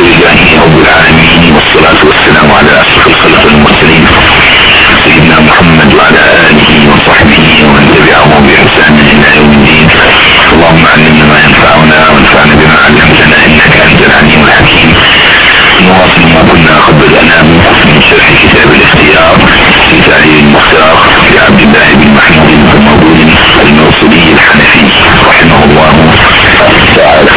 لله رب العالمين والصلاة والسلام على أشرف الخلق المرسلين سيدنا محمد وعلى آله وصحبه ومن تبعهم بإحسان إلى يوم الدين. اللهم علمنا ما ينفعنا وانفعنا بما علمتنا إنك أنت العليم الحكيم. نواصل ما كنا قبل أنام من شرح كتاب الاختيار في تعليم المختار لعبد الله بن محمود بن الموصولي الحنفي رحمه الله تعالى.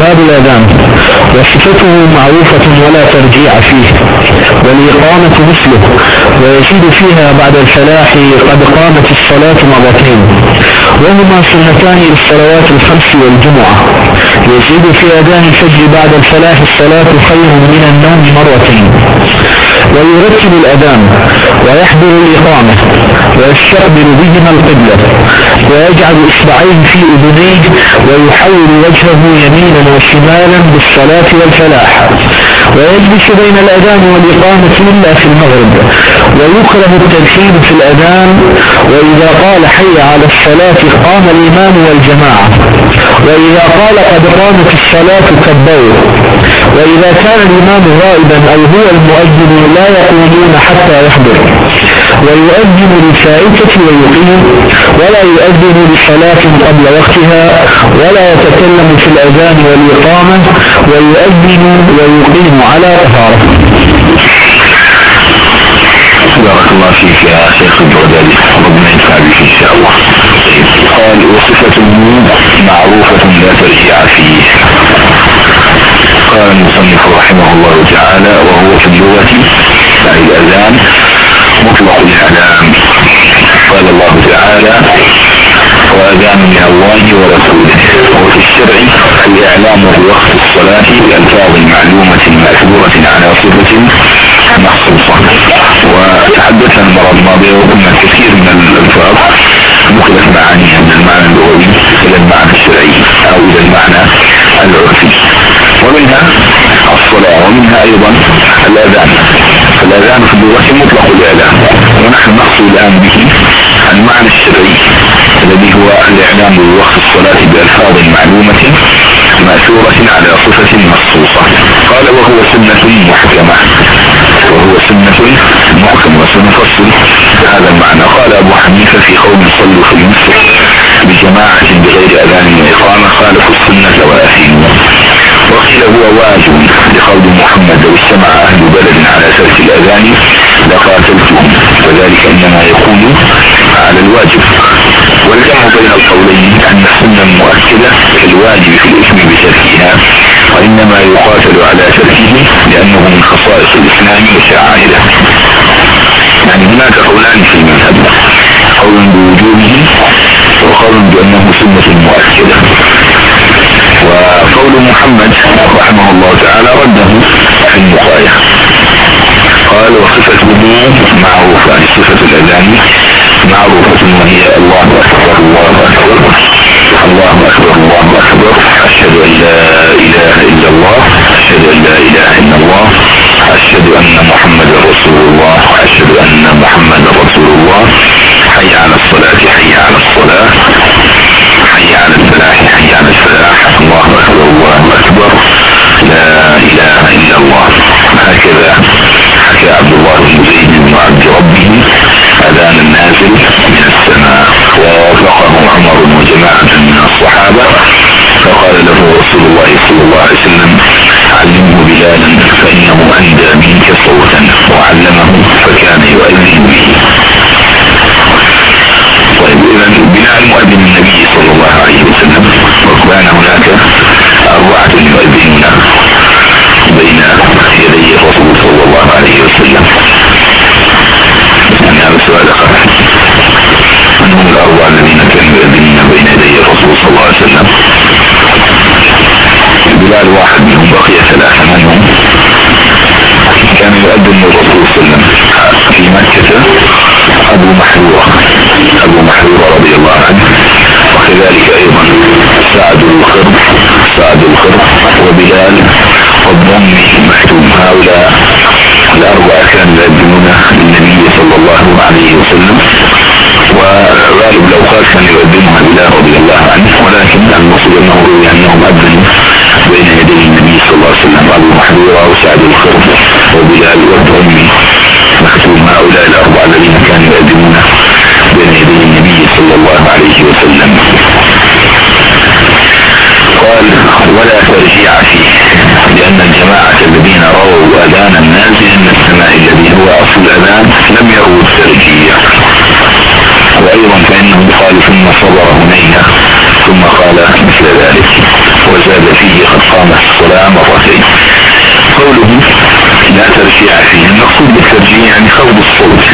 باب الأذان. وصفته معروفة ولا ترجيع فيه والإقامة مثله ويزيد فيها بعد الفلاح قد قامت الصلاة مرتين. وهما سنتان للصلوات الخمس والجمعة. يزيد في أذان الفجر بعد الفلاح الصلاة خير من النوم مرتين ويرتب الأذان ويحضر الإقامة ويستقبل بهما القبلة ويجعل إصبعيه في أذنيه ويحول وجهه يمينا وشمالا بالصلاة والفلاح. ويجلس بين الأذان والإقامة إلا في المغرب. ويكره التدخين في الأذان وإذا قال حي على الصلاة قام الإمام والجماعة. وإذا قال قد قامت الصلاة كبروا وإذا كان الإمام غائبا أو هو المؤذن لا يقومون حتى يحضر. ويؤذن للفائتة ويقيم. ولا يؤذن لصلاة قبل وقتها. ولا يتكلم في الأذان والإقامة. ويؤذن ويقيم على طهارة. بارك الله فيك يا شيخ البغدادي. ربنا ينفع بك إن شاء الله. قال وصفة النور معروفة لا ترجع فيه. قال المصنف رحمه الله تعالى وهو في اللغة أي الأذان مطلق الإعلام. قال الله تعالى وأذان من الله ورسوله. وفي الشرع الإعلام بوقت الصلاة بألفاظ معلومة مأثورة على صفة مخصوصة وتحدثنا المرة الماضية وقلنا كثير من الألفاظ نقلت معانيها من المعنى اللغوي إلى المعنى الشرعي أو إلى المعنى العرفي. ومنها الصلاة ومنها أيضا الأذان. فالأذان في اللغة مطلق الإعلام. ونحن نقصد الآن به المعنى الشرعي الذي هو الإعلام بوقت الصلاة بألفاظ معلومة مأثورة على صفة مخصوصة. قال وهو سنة محكمة. وهو سنة محكمة وسنفصل هذا المعنى قال أبو حنيفة في قوم صلوا في المسجد بجماعة بغير أذان وإقامة خالفوا السنة وأثيموا وقيل هو واجب لقول محمد لو استمع أهل بلد على ترك الأذان لقاتلتهم. وذلك إنما يكون على الواجب. والجمع بين القولين أن السنة المؤكدة كالواجب في الإثم بتركها وإنما يقاتل على تركه لأنه من خصائص الإسلام وشعائره يعني هناك قولان في المذهب. قول بوجوبه وقول بأنه سنة مؤكدة. وقول محمد رحمه الله تعالى رده في البقايا قال وصفته معروفة يعني صفة الأذان معروفة وهي الله أكبر الله أكبر الله أكبر الله أن لا إله إلا الله أشهد أن لا إله إلا الله أشهد أن محمد رسول الله أشهد أن محمد رسول الله حي على الصلاة حي على الصلاة. حي على الفلاح حي على الفلاح. الله أكبر الله أكبر. لا إله إلا الله. هكذا حكى عبد الله بن زيد بن عبد ربه أذان النازل من السماء. ووافقه عمر وجماعة من الصحابة. فقال له رسول الله صلى الله عليه وسلم علمه بلالا فإنه أندى منك صوتا وعلمه فكان يؤذن به. طيب إذا بناء المؤذن النبي صلى الله عليه وسلم وكان هناك أربعة يؤذنون بين يدي الرسول صلى الله عليه وسلم. يعني هذا السؤال أخر. من الأرواح الذين كانوا يؤذنون بين يدي الرسول صلى الله عليه وسلم. بلال واحد منهم بقي ثلاثة منهم. كان يؤذن للرسول صلى الله عليه وسلم في مكة. أبو محذورة أبو محذورة رضي الله عنه. وكذلك أيضا سعد الخرب سعد الخرب وبلال وابن مكتوم هؤلاء الأربعة كانوا يؤذنون للنبي صلى الله عليه وسلم. وغالب الأوقات كان يؤذنها بلال رضي الله عنه ولكن المقصود أنه روي أنهم أذنوا بين يدي النبي صلى الله عليه وسلم ابو محذوره وسعد الخرم وبلال وابن أمي. مكتوب هؤلاء الأربعة الذين كانوا يؤذنون بين يدي النبي صلى الله عليه وسلم. قال ولا ترجيع فيه لأن الجماعة الذين رووا أذان نازلا من السماء الذي هو أصل الأذان لم يروا الترجيع. وأيضا فإنهم قال ثم صبر هنية ثم قال مثل ذلك وزاد فيه قد قام الصلاة مرتين قوله لا ترجيع فيه المقصود بالترجيع يعني خوض الصوت.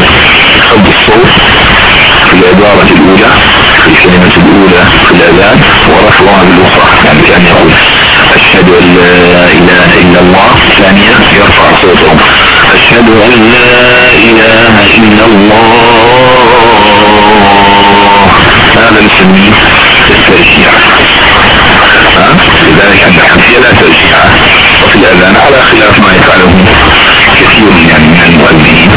خوض الصوت في العبارة الأولى في الكلمة الأولى في الأذان ورفعها بالأخرى يعني كأن يقول أشهد أن لا إله إلا الله ثانية يرفع صوته. أشهد أن لا إله إلا الله. هذا نسميه الترجيع. لذلك عند الحنفية لا ترجيع. وفي الأذان على خلاف ما يفعله كثير يعني من المؤذنين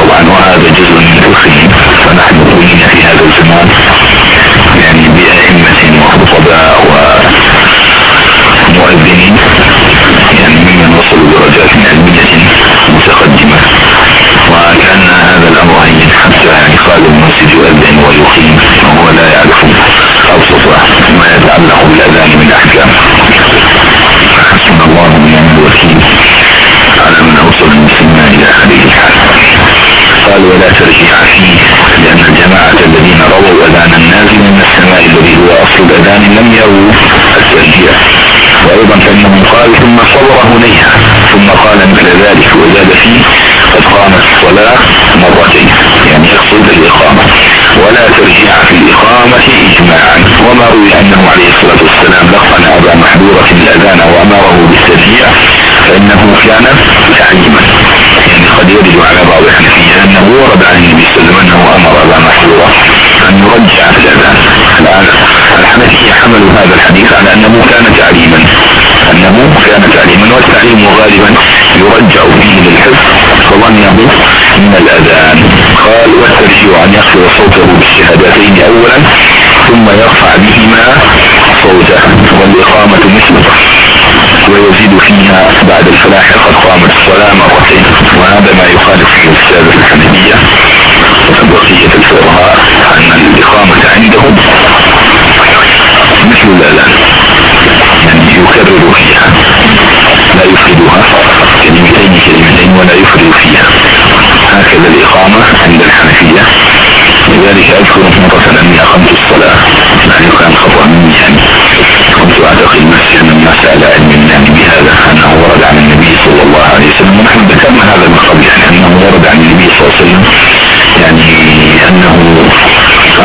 طبعا وهذا جزء من الخير فنحن قلنا في هذا الزمان يعني بأئمة وخطباء ومؤذنين يعني ممن وصلوا درجات علمية متقدمة. وكأن هذا الأمر هين حتى يعني خالد المسجد يؤذن ويقيم وهو لا يعرف أبسط ما يتعلق بالأذان من أحكام. حسن الله ونعم الوكيل. على من أوصل المسلمين إلى هذه الحال. قال ولا ترجيع فيه لأن الجماعة الذين رووا أذان النازل من السماء الذي هو أصل الأذان لم يروا الترجيع. وأيضا فإنه قال ثم صور هنيها ثم قال مثل ذلك وزاد فيه قد قامت الصلاة مرتين. يعني يقصد الإقامة. ولا ترجيع في الإقامة إجماعا. وما روي أنه عليه الصلاة والسلام لقن أبا محذورة الأذان وأمره بالترجيع فإنه كان تعليما يعني قد يرد على بعض الحنفية أنه ورد عن النبي صلى الله عليه وسلم أنه أمر أبا محذورة أن يرجع في الأذان. الآن الحنفية حملوا هذا الحديث على أنه كان تعليما أنه كان تعليما والتعليم غالبا يرجع فيه للحفظ. فظنه من الأذان. قال والترجيع أن يخفض صوته بالشهادتين أولا ثم يرفع بهما صوته. والإقامة مثله ويزيد فيها بعد الفلاح قد قامت الصلاة مرتين وهذا ما يخالف فيه السادة الحنفية بقية الفقهاء أن الإقامة عندهم مثل الأذان يعني يكرر فيها لا يفردها كلمتين كلمتين ولا يفرد فيها. هكذا الإقامة عند الحنفية. لذلك أذكر مرة أني أقمت الصلاة يعني كان خطأ مني يعني. كنت أعتقد أن الناس على علم يعني بهذا أنه ورد عن النبي صلى الله عليه وسلم. ونحن ذكرنا هذا من قبل يعني أنه ورد عن النبي صلى الله عليه وسلم. يعني أنه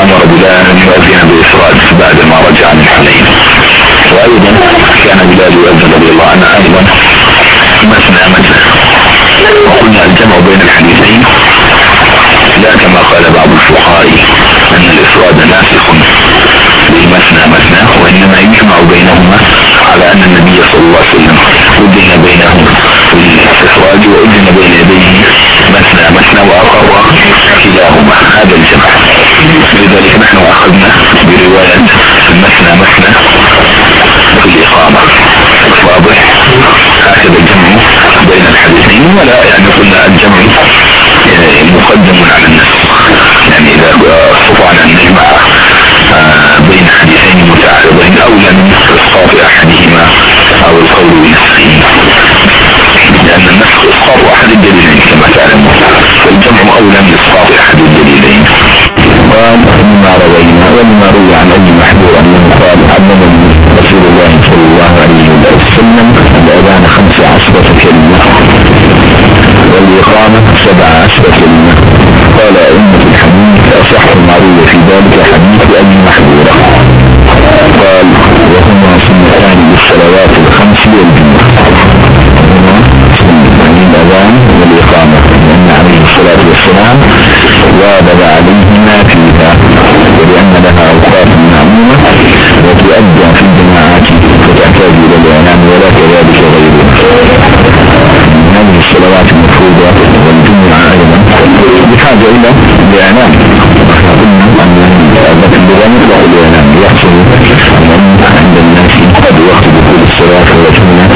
أمر بلال أن يؤذن بإفراد بعد ما رجع من حنين وأيضا كان بلال يؤذن رضي الله عنه أيضا. مثنى مثنى وقلنا الجمع بين الحديثين. لا كما قال بعض الفقهاء أن الإفراد ناسخ. للمثنى مثنى وإنما يجمع بينهما على أن النبي صلى الله عليه وسلم أذن بينهم في الإفراد وأذن بين يديه مثنى مثنى وأقر كلاهما. هذا الجمع. لذلك نحن أخذنا برواية المثنى مثنى في الإقامة. واضح؟ هكذا الجمع بين الحديثين. ولا يعني قلنا الجمع مقدم على النفس يعني إذا استطعنا أن نجمع بين حديثين متعارضين أولى من إسقاط أحدهما أو القول بنفسه. لأن النسخ إسقاط أحد الدليلين كما تعلمون فالجمع أولى من إسقاط أحد الدليلين. ومما روينا ومما روي عن أي محذور أنه قال علمني رسول الله صلى الله عليه وسلم الأذان خمس عشرة كلمة والإقامة سبع عشرة كلمة قال أئمة الحديث أصح في ذلك حديث أبي محذورة. قال وهما سنتان للصلوات الخمس والجمعة. سنتان الأذان والإقامة. لأن عليه الصلاة والسلام واظب عليهما فيها. ولأن لها أوقات معلومة وتؤدى في الجماعات فتحتاج إلى الإعلام ولا كذلك غيره. هذه الصلوات المفروضة والجمعة أيضا. بحاجة إلى الإعلام. مطلق الإعلام يحصل الأمر عند الناس قد وقت دخول الصلاة والجمعة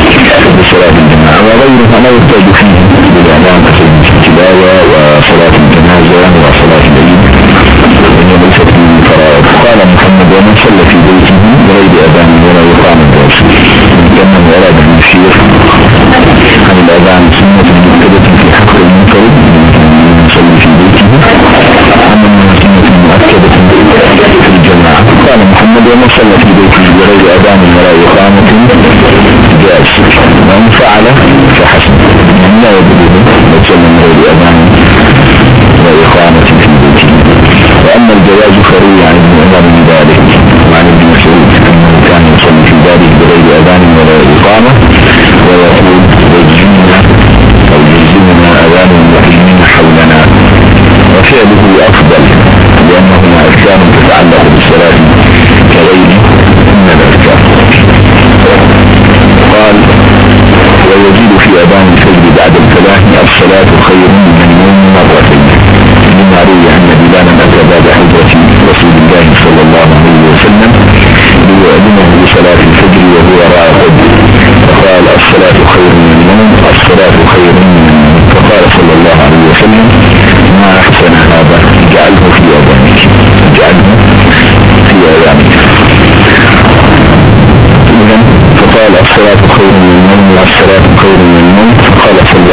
بصلاة الجماعة وغيرها لا يحتاج فيه بالإعلام كسجد التلاوة وصلاة الجنازة وصلاة العيد وهي ليست من قال محمد ومن صلى في بيته بغير أذان ولا يقام الدرس أراد أن يشير عن الأذان سنة مؤكدة في حق المنكر من يصلي في بيته بعد ومن صلى في بيته بغير أذان ولا إقامة جائز ومن فعل فحسن لا يجب يصلي من أذان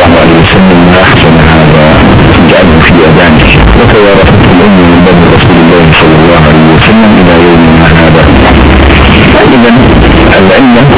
الله عليه وسلم ما أحسن هذا جعله في أذانه وتوارثت الأم من بدر رسول الله صلى الله عليه وسلم إلى يومنا هذا. فإذا العلة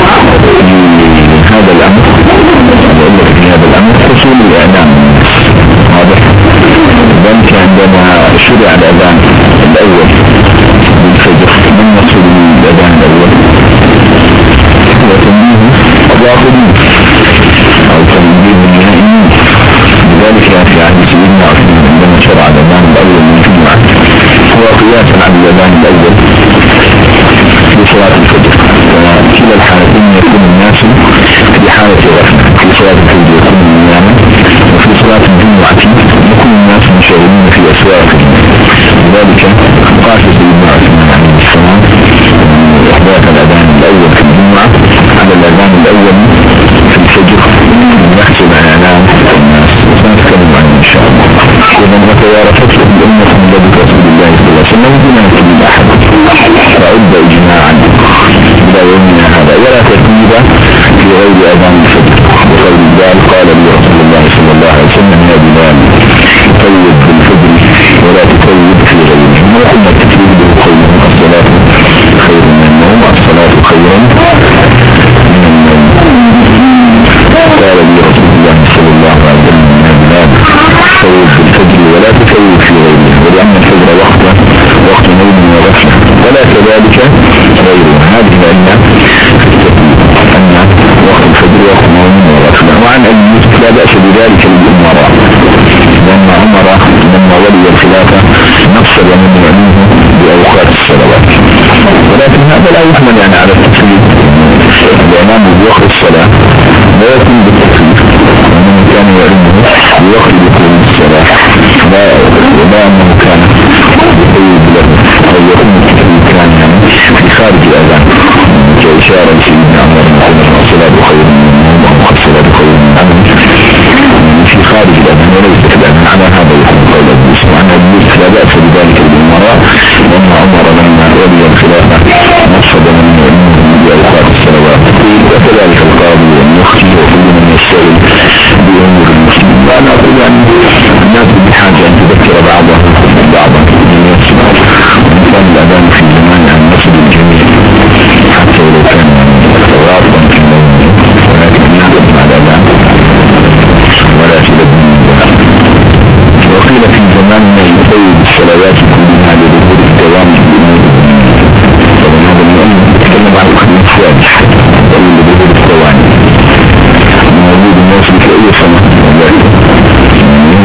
都这么难的。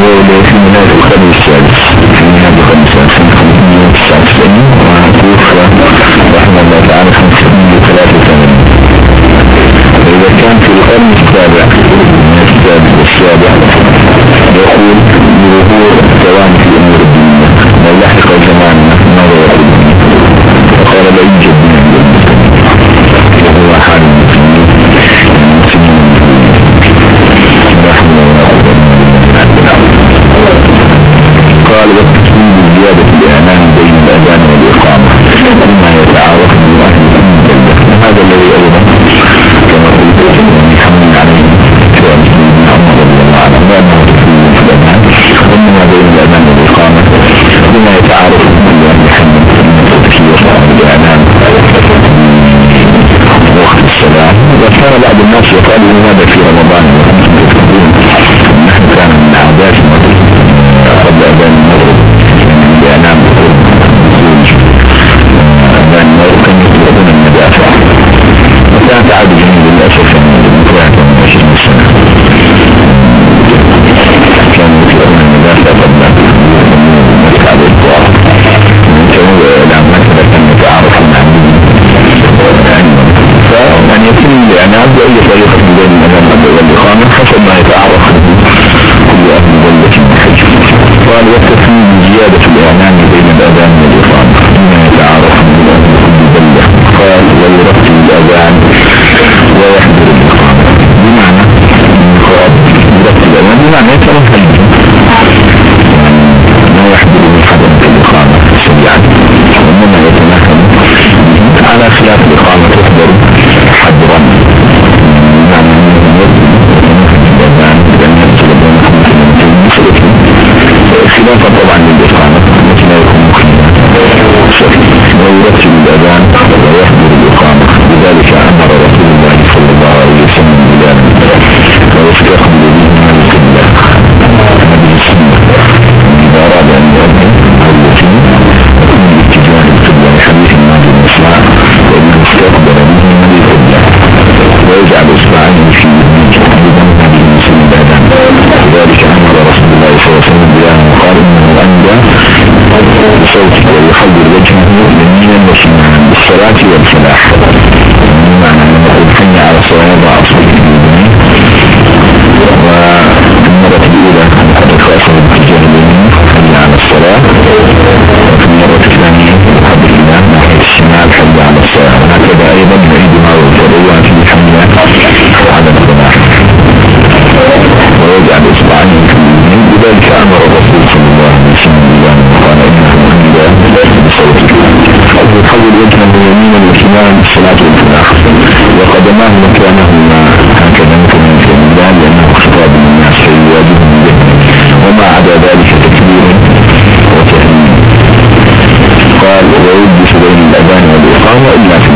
ve ileyhi minel khabisiyel عارف وقت الصلاة وكان بعض الناس يقالوا ماذا في رمضان وأنتم تفكرون نحن كان من عادات قبل أذان المغرب بأنام أذان المغرب كان يطلبون المدافع وكانت عادة جميلة للأسف. عبد أي طريقة من بين الأذان والإقامة حسب ما يتعرف كل أهل الدولة من حج قال وكفي زيادة الإعلان بين الأذان. خلافا طبعا للإقامة التي لا يكون فيها ويرتب إنه أندى بصوته ويحول وجهه يمينا وشمالا بالصلاة والفلاح بمعنى أن نقول حي على الصلاة وجهه يمينا وشمالا بالصلاة والفلاح. وقدماه مكانهما هكذا مثل في الله لأنه خطاب للناس فيواجههم به وما عدا ذلك تكبير وتهليل قال ويجلس بين الأذان والإقامة إلا في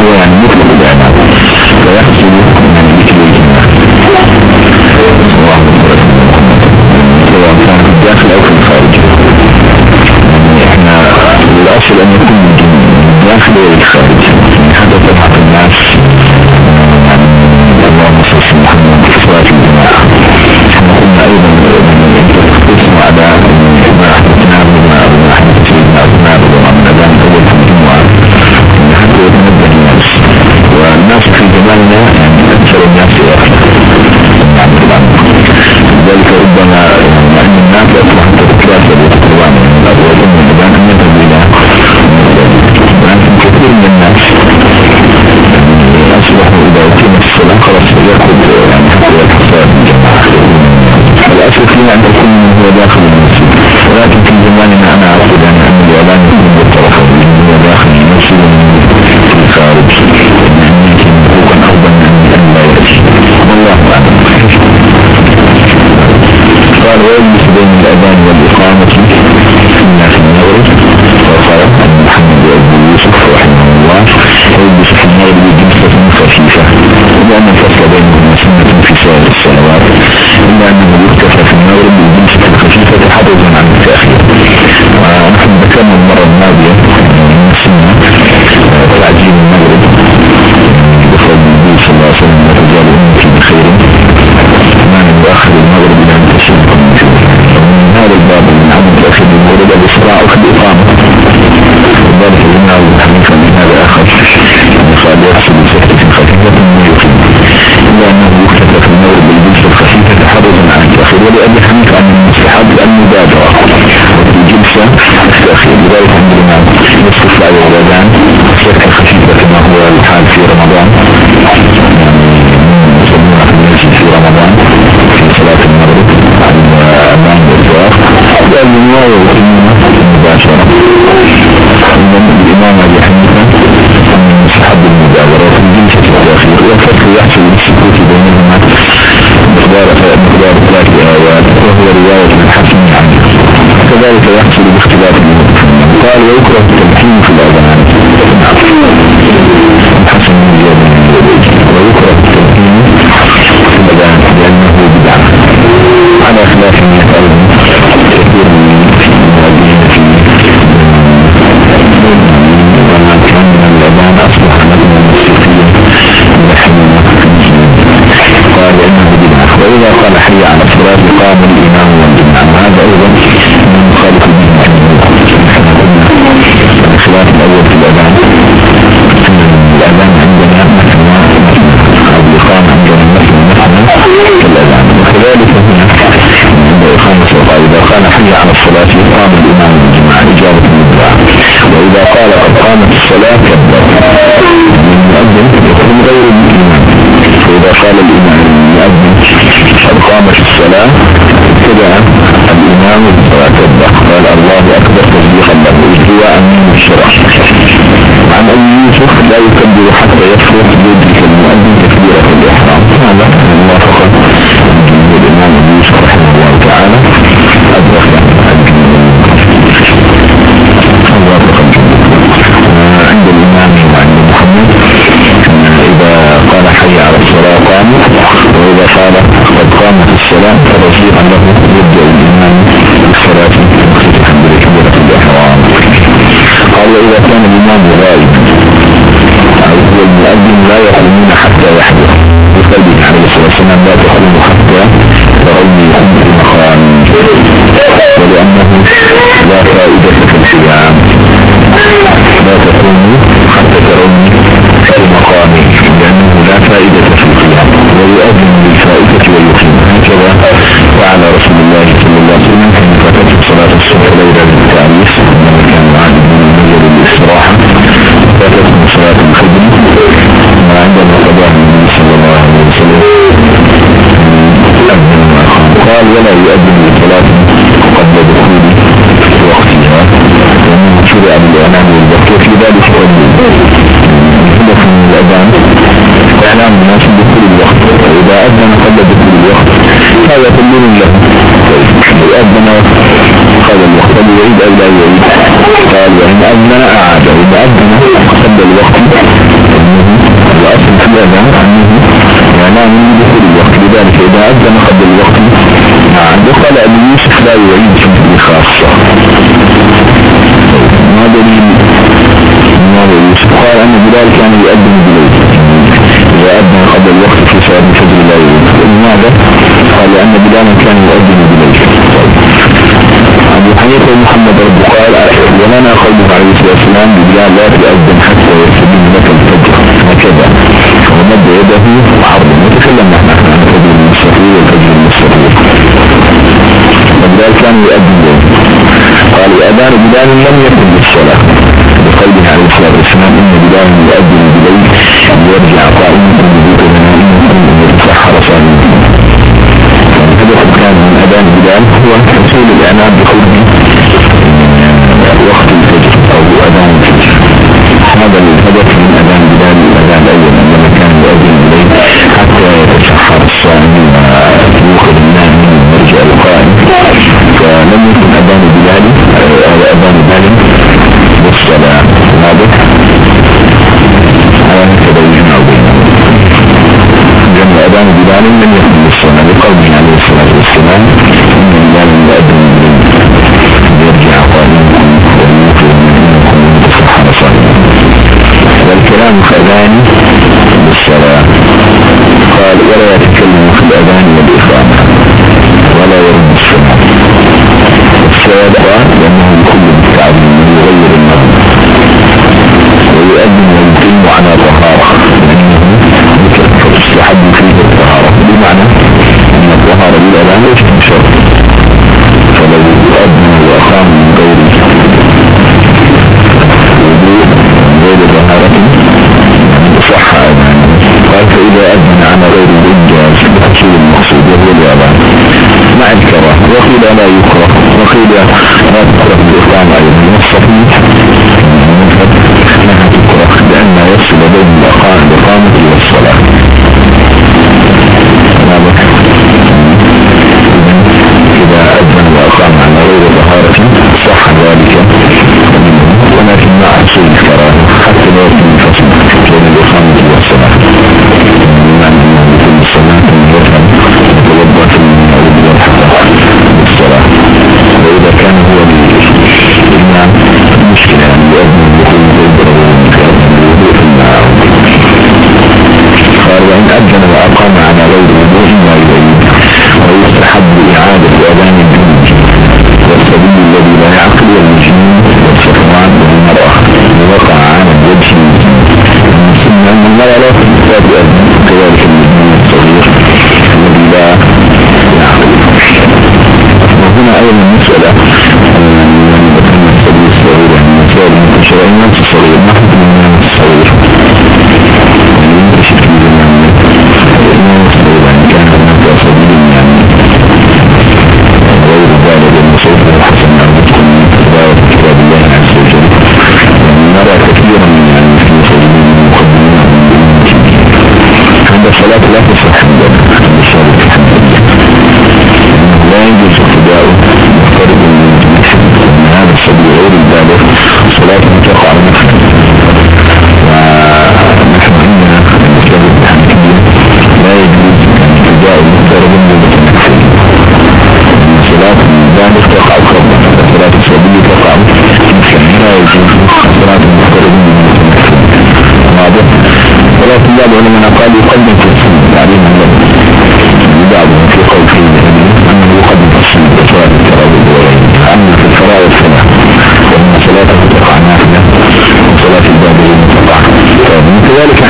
الإقامة هو يعني يعني أكثر الناس ذلك ربما أن الناس أصبح تتكاسل وتتوان من الأول من الأذان أن يذهب إلى لكن كثير من الناس أصبحوا إذا أقيمت الصلاة خلاص يأخذ يعني حتى الحصاد من جماعة الأصل فينا أن يكون هو داخل المسجد قال ويجلس بين الأذان والإقامة. عدم تأخير المغرب الإسراع في الإقامة وذلك لنا أبو حنيفة من هذا آخر قال يحصل بسكتة خفيفة من يقيم إلا أنه يكتب في المغرب بالجلسة الخفيفة تحرزا عن التأخير ولأبي حنيفة أن المستحب المبادرة وفي الجلسة التأخير لذلك عندنا يصف على الأذان سكتة خفيفة كما هو الحال في رمضان. في المسجد في رمضان في صلاة المغرب. عن لأن الله يتم مباشرة الإمام أبي حنيفة مستحب المجاورة في الجلسة التأخير والفرق يحصل بالسكوت بينهما مقدار مقدار ثلاث آيات وهو رواية الحسن عنه كذلك يحصل باختلاف قال ويكره التمكين في الأذان الحسن ويكره التمكين في الأذان لأنه بدعة على خلاف ما حي على الصلاة قام الإمام والجماعة هذا أيضا قال وإن أذن أعاد. وإذا أذن قبل الوقت. الأصل في الأذان أنه إعلام بدخول الوقت. لذلك إذا أذن قبل الوقت. أعاد وقال أبو يوسف لا يعيد في خاصة. ما دليل؟ ماذا يوسف قال أن بلال كان يؤذن بليل إذا أذن قبل الوقت في صلاة الفجر لا يعيد. لماذا؟ لأن بلال كان يؤذن بليل أبو حنيفة ومحمد رب قال ولنا قوله عليه الصلاة والسلام بلال لا تؤذن حتى يستبين لك الفجر. هكذا. ومد يده وحرم نتكلم نحن عن الفجر المستقيم والفجر المستقيم. فبلال كان يؤذن قال وأذان بلال لم يكن للصلاة. بقوله عليه الصلاة والسلام إن بلال يؤذن بليل يرجع قائما بذكر نائما يتسحر صالحا من بلال هو حصول الإعلام بقوله وقت الفجر أو أذان الفجر. هذا الهدف من أذان بلال الأذان الأول عندما كان يؤذن بليل حتى يتسحر الصائم ويوقظ النائم ويرجع القائم فلم يكن أذان بلال أذان بلال بالصلاة واضح على هكذا يجمع بينهم أذان بلال لم يكن بالصلاة لقوله عليه الصلاة والسلام. والكلام في الأذان بالصلاة قال ولا يتكلم في الأذان والإقامة الكراهة وقيل لا يكره وقيل لا تكره الإقامة أيضا والصفيح انها تكره لأن يفصل بين الاقامة والصلاة.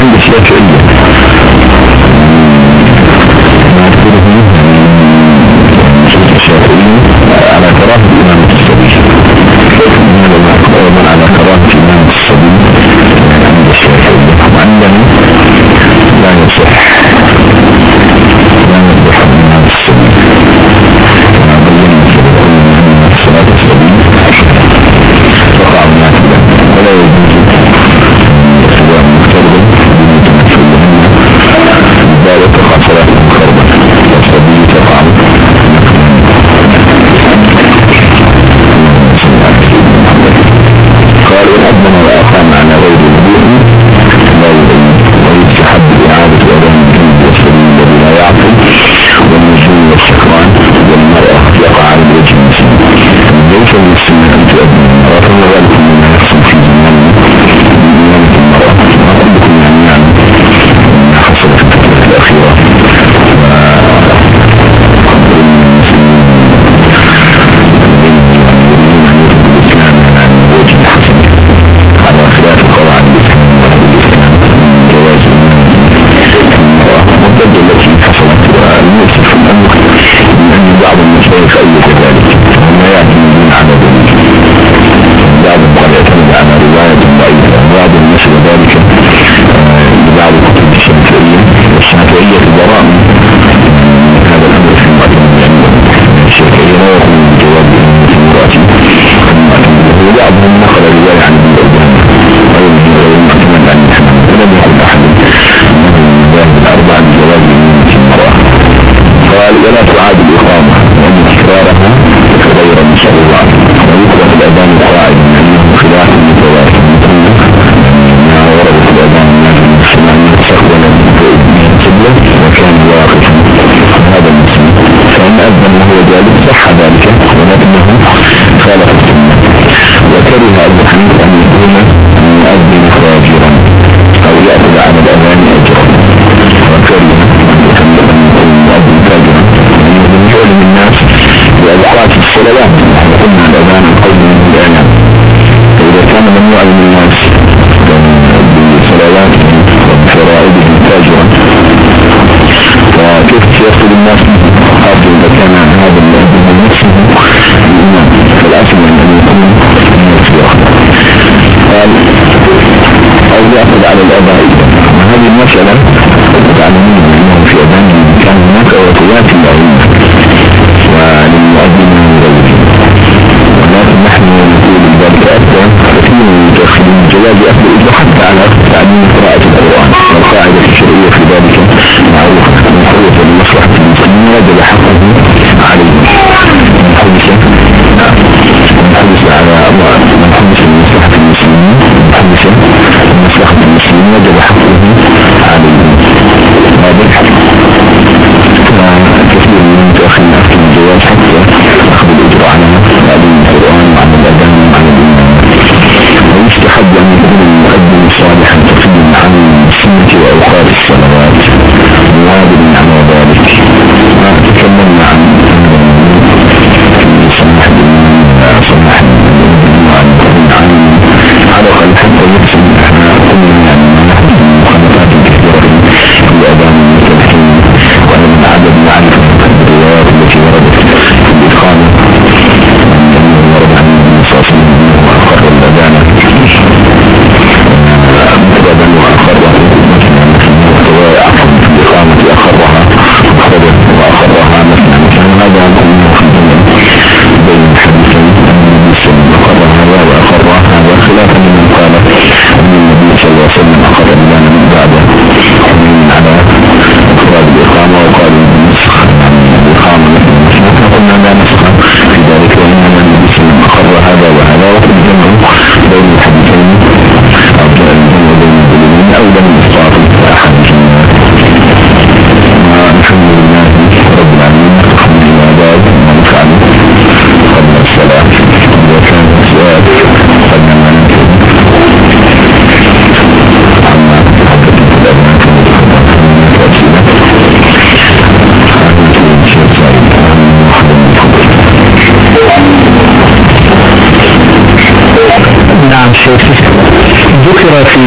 şimdi size söyleyeyim شر السماء أنت أبنى المرأة فما ذلك مما يحصل في زمان ديانة المرأة ما ربكم يعني يعني ما حصل في الفترة الأخيرة التي حصلت والمؤسف أنه من أن بعض المشايخ أيضا ذلك صح ذلك ولكنه خالف السنة. وكره أبو حنيفة أن يكون مؤذن خاجرا أو يأخذ على الأذان أجرا. وكره أن يكون مؤذن خاجرا من جهل الناس بأوقات الصلوات وقلنا الأذان الأصل من أن يكون قال أو يأخذ على الأباء هذه المسألة تعلمون أنه في أذان كان هناك وقيات العلم وللمؤذن من غيره نحن نقول ذلك أبدا كثير من المتأخرين جواز أخذ حتى على تعليم قراءة القرآن والقاعدة الشرعية في ذلك معروفة من قوة المصلحة المسلمين وجب حقه عليهم المسلمين وجب حقه عليهم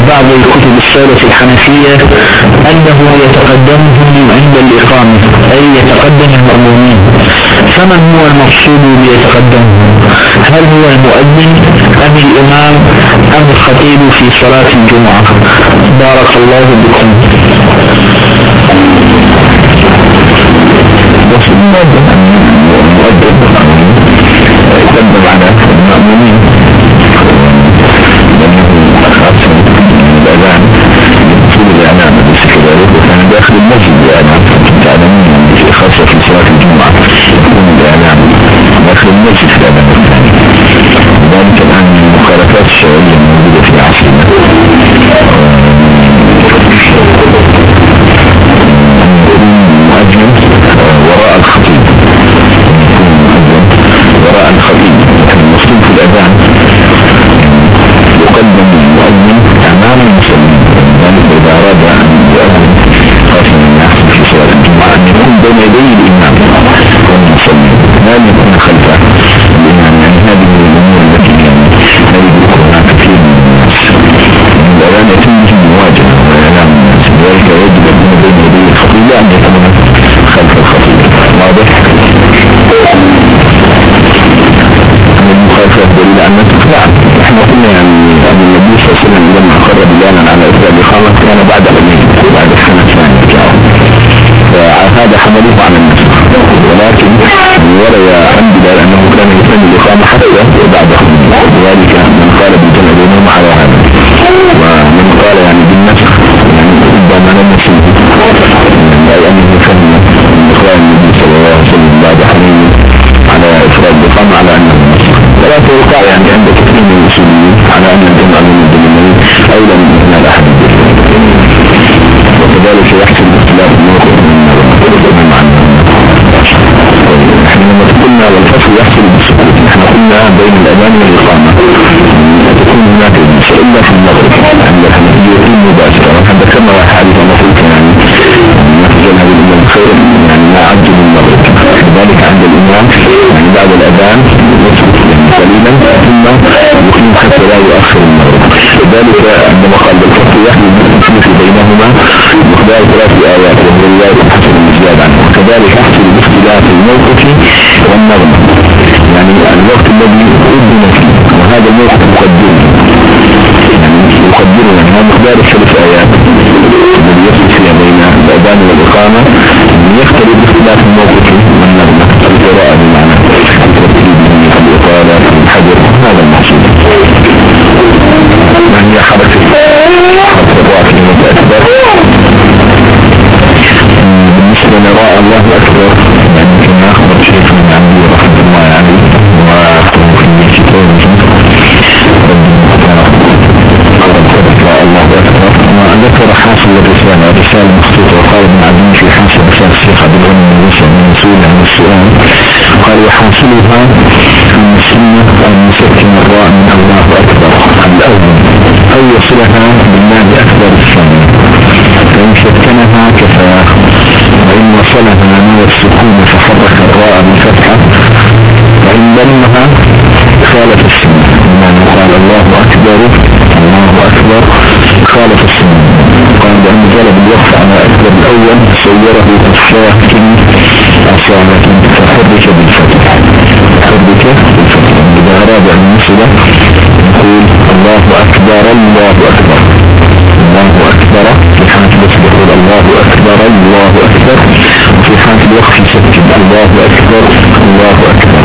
بعض كتب السادة الحنفية أنه يتقدمهم عند الإقامة أي يتقدم المأمومين. فمن هو المقصود بيتقدمهم هل هو المؤذن أم الإمام أم الخطيب في صلاة الجمعة؟ بارك الله بكم بس المؤذن المؤذن يقدم على المأمومين وكان داخل المسجد الإعلام تعلمون في خاصة في صلاة الجمعة يكون الإعلام داخل المسجد في الأذان الإقامة على أنه ولا توقع يعني عند كثير من المسلمين على أن الجمع بين الدليلين أولى من هنا الأحد وكذلك يحصل اختلاف الموقف من لما قلنا والفصل يحصل بالسكوت نحن قلنا بين الأذان والإقامة تكون هناك إلا في المغرب عند الحنفية مباشرة وحد ذكرنا حديث المفروض يعني نتجنب الإمام الخير يعني ما عد من المغرب لذلك عند الإمام يعني بعد الأذان يسكت يعني قليلا ثم يقيم حتى لا يؤخر المغرب. لذلك عندما قال بالفصل يحدث بالتكليف بينهما مقدار ثلاث آيات وهي رواية الحسن المزياد عنه. وكذلك يحصل باختلاف الموقف والنغمة يعني الوقت الذي أذن فيه وهذا الموقف مقدر يعني يقدره يعني مقدار الثلاث آيات. فيها بين الأذان والإقامة. يختلف باختلاف الموقف. والنغمة القراءة بمعنى الترتيب الإطالة الحجر هذا المحصول ما هي حركة حركة الرأس المتأثر بالنسبة لراء الله أكبر. الرسالة رسالة مخطوطة وقال ابن عبدين في حاصل رسالة الشيخ عبد من رسالة من مسؤول عن السؤال. قال وحاصلها المسلمة المسكن الراء من الله أكبر. الأول أو يصلها بالله أكبر الثاني. فإن سكنها كفاه وإن وصلها نوى السكون فحرك الراء بالفتحة. وإن ضمها خالف السنة. بمعنى قال الله أكبر الله أكبر خالف السنة. قال بأن جلب الوقف على أكبر الأول صوره الساكن أصالة فحرك بالفتح. حرك بالفتح. إذا أراد أن يصل يقول الله أكبر الله أكبر. الله أكبر. في حالة الوقف الله أكبر الله أكبر. وفي حالة الوقف يسكن الله أكبر الله أكبر.